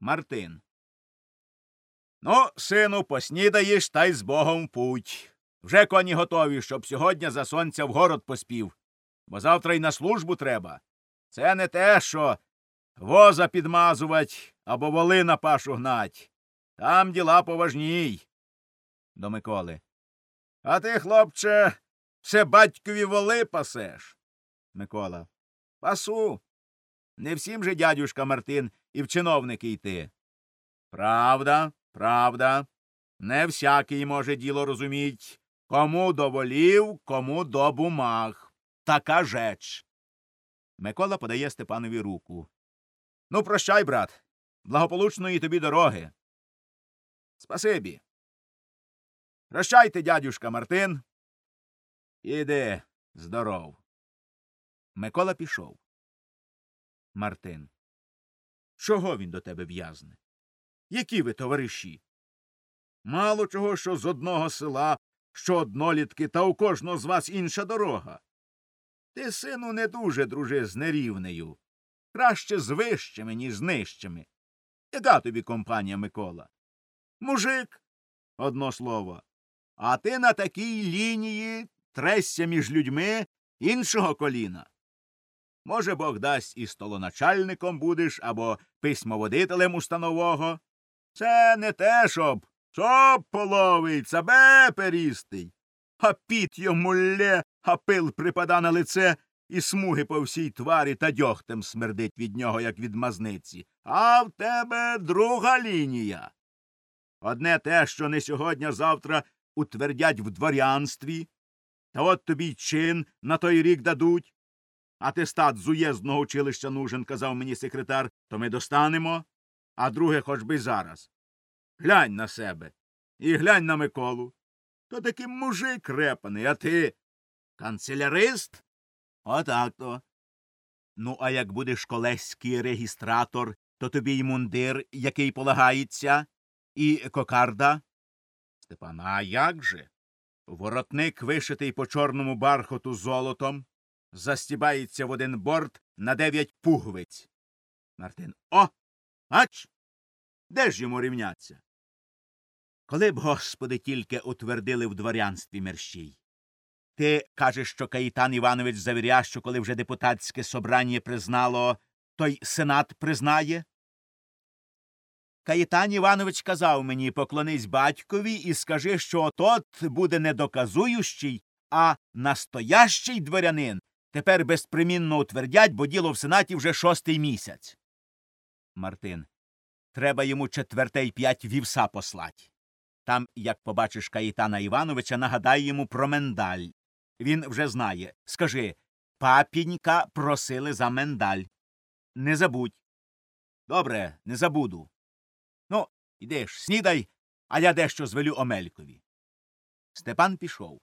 Мартин. Ну, сину, поснідаєш та й з Богом путь. Вже коні готові, щоб сьогодні за сонця в город поспів, бо завтра й на службу треба. Це не те, що воза підмазувать або воли на пашу гнать. Там діла поважній. До Миколи. А ти, хлопче, все батькові воли пасеш. Микола. Пасу. Не всім же дядюшка Мартин і в чиновники йти. Правда, правда. Не всякий може діло розуміть. Кому до волів, кому до бумаг. Така жеч. Микола подає Степанові руку. Ну, прощай, брат. Благополучної тобі дороги. Спасибі. Прощайте, дядюшка Мартин. Іди здоров. Микола пішов. Мартин. Чого він до тебе в'язне? Які ви товариші? Мало чого, що з одного села, що однолітки, та у кожного з вас інша дорога. Ти, сину, не дуже дружи з нерівнею. Краще з вищими, ніж з нижчими. Яка тобі компанія, Микола? Мужик, одно слово. А ти на такій лінії тресся між людьми іншого коліна. Може, Бог дасть і столоначальником будеш або письмоводителем установого. Це не те, щоб щоб половить, себе перістий. А піт йому лє, а пил припада на лице, і смуги по всій тварі та дьогтем смердить від нього, як від мазниці. А в тебе друга лінія. Одне те, що не сьогодні завтра утвердять в дворянстві, та от тобі й чин на той рік дадуть. Атестат з уєздного училища нужен, казав мені секретар, то ми достанемо, а друге хоч би зараз. Глянь на себе. І глянь на Миколу. То такий мужик репаний, а ти. Канцелярист? Отак то. Ну, а як будеш колеський регістратор, то тобі й мундир, який полагається, і кокарда. Степан, а як же? Воротник вишитий по чорному бархоту золотом, застібається в один борт на дев'ять пуговиць. Мартин. О! Ач! Де ж йому рівняться? Коли б, господи, тільки утвердили в дворянстві мерщій. Ти кажеш, що Каїтан Іванович завіряє, що коли вже депутатське собрання признало, той сенат признає? Каїтан Іванович казав мені поклонись батькові і скажи, що отот буде не доказуючий, а настоящий дворянин. Тепер безпримінно утвердять, бо діло в сенаті вже шостий місяць. Мартин. Треба йому четвертей п'ять вівса послать. Там, як побачиш Каїтана Івановича, нагадай йому про мендаль. Він вже знає. Скажи папінька просили за мендаль. Не забудь. Добре, не забуду. Ну, ідеш, снідай, а я дещо звелю Омелькові. Степан пішов.